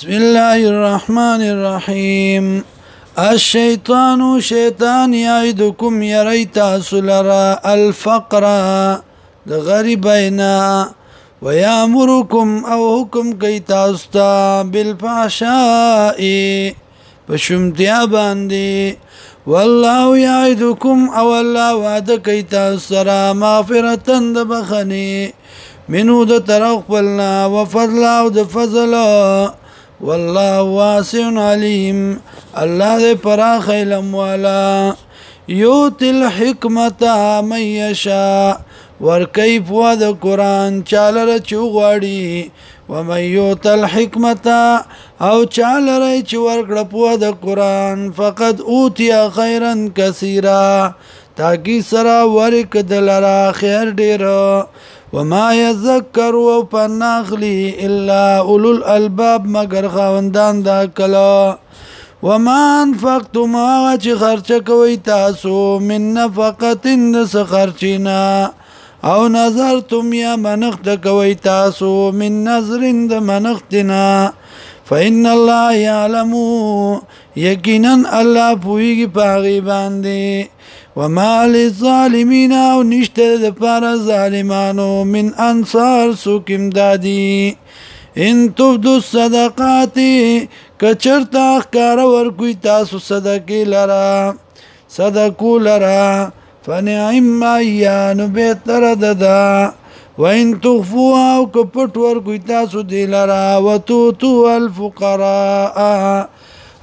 بسم الله الرحمن الرحيم الشيطان شیطان یعدکم یری تاسو لرا الفقر د غریبینا ويامركم او حکم کوي تاسو ته بالفحشاء پشمتیا باندې والله یعدکم او الله وعده کوي تاسو سره مغفرتا د بخنی منو د طرف خپلنا وفضل او د فضل, فضل والله واسع علیم الله دې پراخ علم والا یوت الحکمت من یشا ورکی په د قران چاله چوغړی و من یوت الحکمت او چاله ری چ ورکړه په د قران فقد اوتی خیرا کثیرا تاکي سرا ورک دلرا خیر ډیرو وما يذكر او پناخلی الا اولو الالباب مگر خاوندان دا کلا وما انفقتم او چې خرچه کوي تاسو من نفقتن د خرچینا او نظرتم یا منخت کوي تاسو من نظرن د منختنا فإن الله يعلمو یقینا الله پویږي پاغي باندې وما للظالمين او نشته د پار ظالمانو من انصار سوکم دادي ان تبدو الصدقات کچرتا کار ور کوي تاسو صدقه لرا صدقو لرا فنعم ایانو بهتر ددا وان تخفوا او کپټ ور کوي تاسو دی لرا وتو تو الفقراء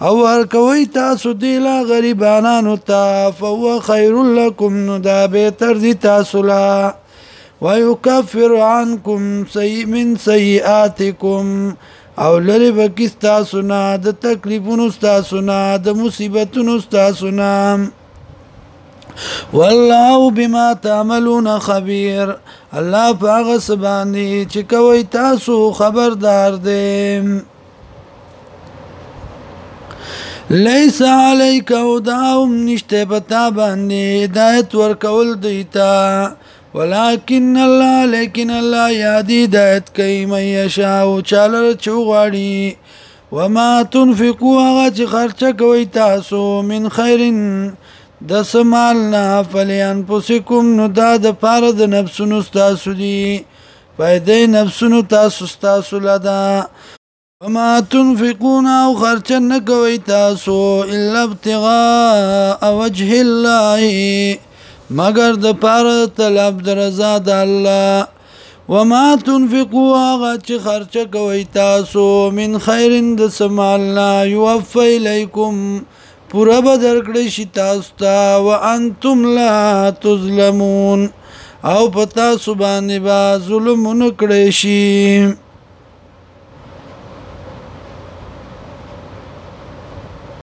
او ور کوي تاسو دی لا غریبانو ته فهو خير لكم ندا به تر دي تاسو لا ويكفر عنكم سيئ من سيئاتكم او لری بکی تاسو نه د تکلیفونو تاسو نه د مصیبتونو تاسو نه والله بما تعملون خبير الله پاغه سبانی چې کوي تاسو خبردار دي ليس عليك هداهم نشته پتا باندې هدایت ورکول دیتا ولكن الله لیکن الله یادی هدایت کوي مې شاو چاله چوغاړي وما تنفقوا غچ خرچه کوي تاسو من خير د سمالنا فليان پوسکم نو دا د پاره د نفسونو تاسو دي پیدې نفسونو تاسو تاسو لدا وما تنفقون او خرچ نه کوي تاسو الا ابتغاء وجه الله مگر د پاره طلب درزا د الله وما تنفقوا غچ خرچ کوي تاسو من خیر د سمال لا يوفى اليكم پورا بدر کړی شي تاسو ته وانتم لا تظلمون او پتا سبحانه با ظلم نکړی شي